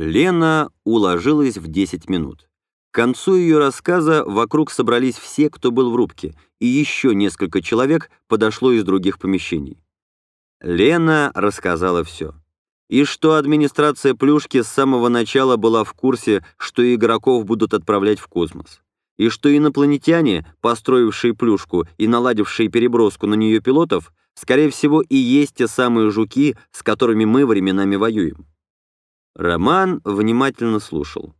Лена уложилась в 10 минут. К концу ее рассказа вокруг собрались все, кто был в рубке, и еще несколько человек подошло из других помещений. Лена рассказала все. И что администрация Плюшки с самого начала была в курсе, что игроков будут отправлять в космос. И что инопланетяне, построившие Плюшку и наладившие переброску на нее пилотов, скорее всего и есть те самые жуки, с которыми мы временами воюем. Роман внимательно слушал.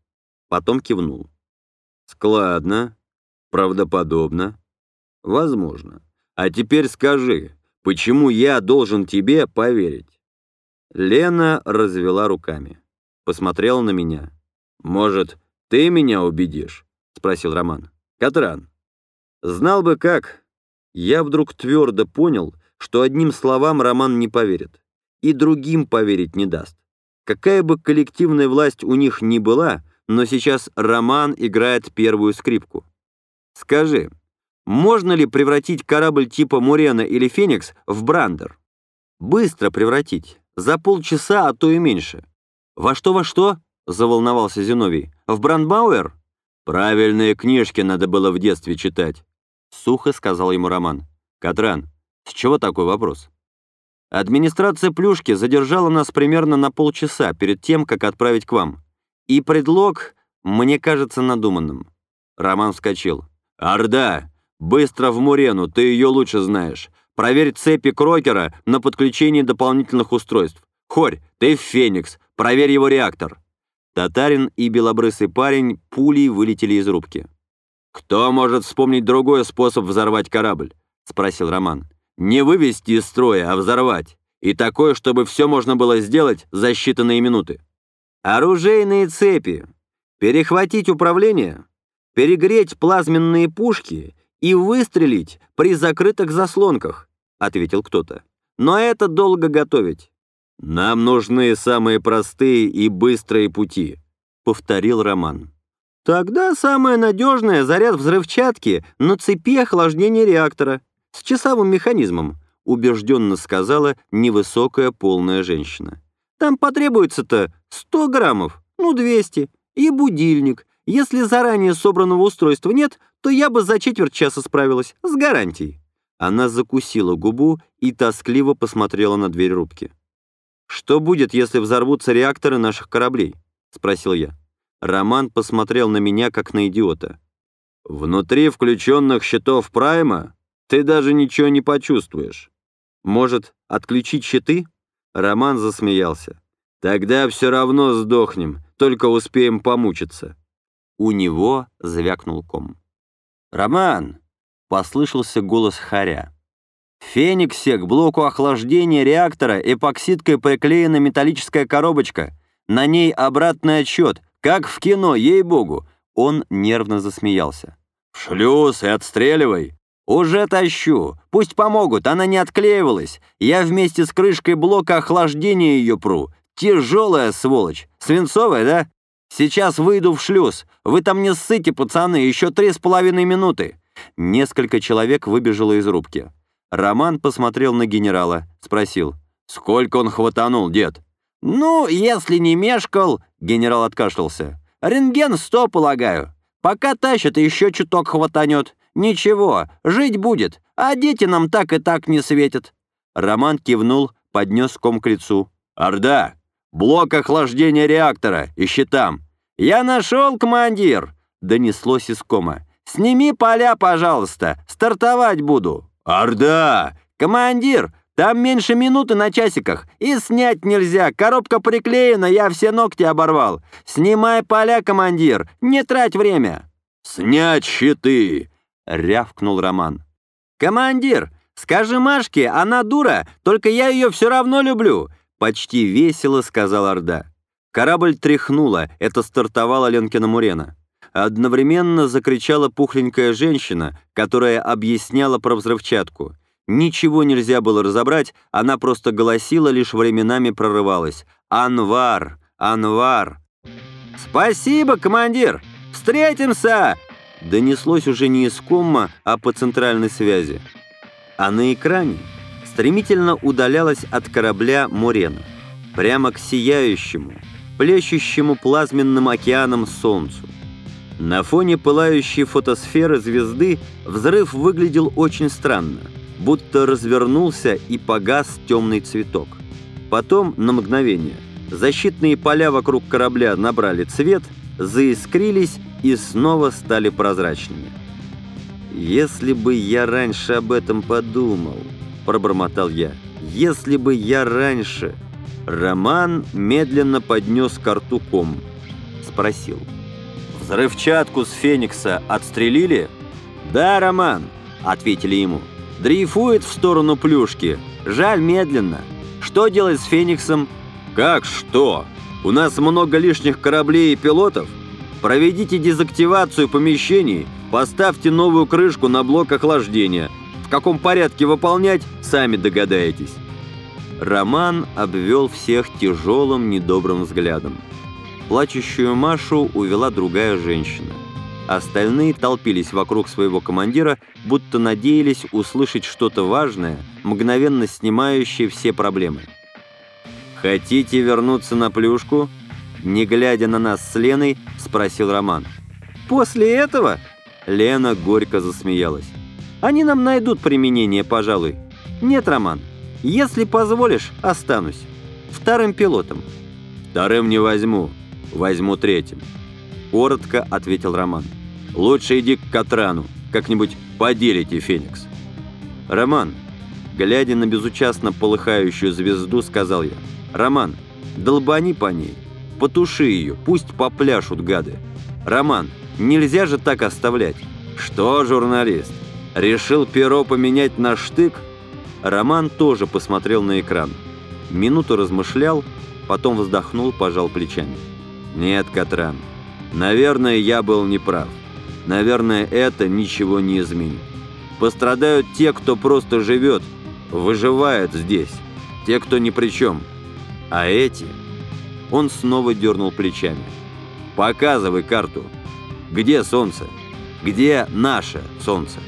Потом кивнул. «Складно. Правдоподобно. Возможно. А теперь скажи, почему я должен тебе поверить?» Лена развела руками. Посмотрела на меня. «Может, ты меня убедишь?» — спросил Роман. «Катран». Знал бы как. Я вдруг твердо понял, что одним словам Роман не поверит. И другим поверить не даст. Какая бы коллективная власть у них ни была, но сейчас Роман играет первую скрипку. Скажи, можно ли превратить корабль типа Мурена или Феникс в Брандер? Быстро превратить. За полчаса, а то и меньше. «Во что, во что?» — заволновался Зиновий. «В Брандбауэр?» «Правильные книжки надо было в детстве читать», — сухо сказал ему Роман. «Катран, с чего такой вопрос?» «Администрация Плюшки задержала нас примерно на полчаса перед тем, как отправить к вам. И предлог, мне кажется, надуманным». Роман вскочил. «Орда! Быстро в Мурену, ты ее лучше знаешь. Проверь цепи Крокера на подключение дополнительных устройств. Хорь, ты в Феникс, проверь его реактор». Татарин и белобрысый парень пулей вылетели из рубки. «Кто может вспомнить другой способ взорвать корабль?» — спросил Роман. «Не вывести из строя, а взорвать. И такое, чтобы все можно было сделать за считанные минуты». «Оружейные цепи. Перехватить управление, перегреть плазменные пушки и выстрелить при закрытых заслонках ответил кто-то. «Но это долго готовить». «Нам нужны самые простые и быстрые пути», — повторил Роман. «Тогда самое надежное — заряд взрывчатки на цепи охлаждения реактора с часовым механизмом», — убежденно сказала невысокая полная женщина. «Там потребуется-то 100 граммов, ну 200, и будильник. Если заранее собранного устройства нет, то я бы за четверть часа справилась, с гарантией». Она закусила губу и тоскливо посмотрела на дверь рубки. «Что будет, если взорвутся реакторы наших кораблей?» — спросил я. Роман посмотрел на меня, как на идиота. «Внутри включенных щитов Прайма ты даже ничего не почувствуешь. Может, отключить щиты?» Роман засмеялся. «Тогда все равно сдохнем, только успеем помучиться». У него звякнул ком. «Роман, послышался голос Харя. В «Фениксе к блоку охлаждения реактора эпоксидкой приклеена металлическая коробочка. На ней обратный отсчет, как в кино, ей-богу!» Он нервно засмеялся. «В шлюз и отстреливай!» «Уже тащу! Пусть помогут, она не отклеивалась. Я вместе с крышкой блока охлаждения ее пру. Тяжелая сволочь. Свинцовая, да? Сейчас выйду в шлюз. Вы там не ссыте, пацаны, еще три с половиной минуты. Несколько человек выбежало из рубки. Роман посмотрел на генерала, спросил. «Сколько он хватанул, дед?» «Ну, если не мешкал...» — генерал откашлялся. «Рентген сто, полагаю. Пока тащит, еще чуток хватанет. Ничего, жить будет, а дети нам так и так не светят». Роман кивнул, поднес ком к лицу. «Орда! Блок охлаждения реактора, ищи там!» «Я нашел, командир!» — донеслось из кома. «Сними поля, пожалуйста, стартовать буду». «Орда!» «Командир, там меньше минуты на часиках, и снять нельзя, коробка приклеена, я все ногти оборвал. Снимай поля, командир, не трать время». «Снять щиты!» — рявкнул Роман. «Командир, скажи Машке, она дура, только я ее все равно люблю», — почти весело сказал Орда. Корабль тряхнула, это стартовала Ленкина Мурена. Одновременно закричала пухленькая женщина, которая объясняла про взрывчатку. Ничего нельзя было разобрать, она просто голосила, лишь временами прорывалась. «Анвар! Анвар!» «Спасибо, командир! Встретимся!» Донеслось уже не из комма, а по центральной связи. А на экране стремительно удалялась от корабля Мурена. Прямо к сияющему, плещущему плазменным океаном солнцу. На фоне пылающей фотосферы звезды взрыв выглядел очень странно, будто развернулся и погас темный цветок. Потом, на мгновение, защитные поля вокруг корабля набрали цвет, заискрились и снова стали прозрачными. «Если бы я раньше об этом подумал», — пробормотал я, — «если бы я раньше...» Роман медленно поднес к рту ком. Спросил. «Взрывчатку с Феникса отстрелили?» «Да, Роман», — ответили ему. «Дрейфует в сторону плюшки. Жаль, медленно. Что делать с Фениксом?» «Как что? У нас много лишних кораблей и пилотов. Проведите дезактивацию помещений, поставьте новую крышку на блок охлаждения. В каком порядке выполнять, сами догадаетесь». Роман обвел всех тяжелым, недобрым взглядом. Плачущую Машу увела другая женщина. Остальные толпились вокруг своего командира, будто надеялись услышать что-то важное, мгновенно снимающее все проблемы. «Хотите вернуться на плюшку?» Не глядя на нас с Леной, спросил Роман. «После этого?» Лена горько засмеялась. «Они нам найдут применение, пожалуй. Нет, Роман, если позволишь, останусь. Вторым пилотом». «Вторым не возьму. Возьму третьим». Коротко ответил Роман. «Лучше иди к Катрану. Как-нибудь поделите Феникс». «Роман», глядя на безучастно полыхающую звезду, сказал я. «Роман, долбани по ней. Потуши ее, пусть попляшут гады. Роман, нельзя же так оставлять». «Что, журналист, решил перо поменять на штык?» Роман тоже посмотрел на экран. Минуту размышлял, потом вздохнул, пожал плечами. «Нет, Катран, наверное, я был неправ. Наверное, это ничего не изменит. Пострадают те, кто просто живет, выживает здесь, те, кто ни при чем. А эти...» Он снова дернул плечами. «Показывай карту. Где солнце? Где наше солнце?»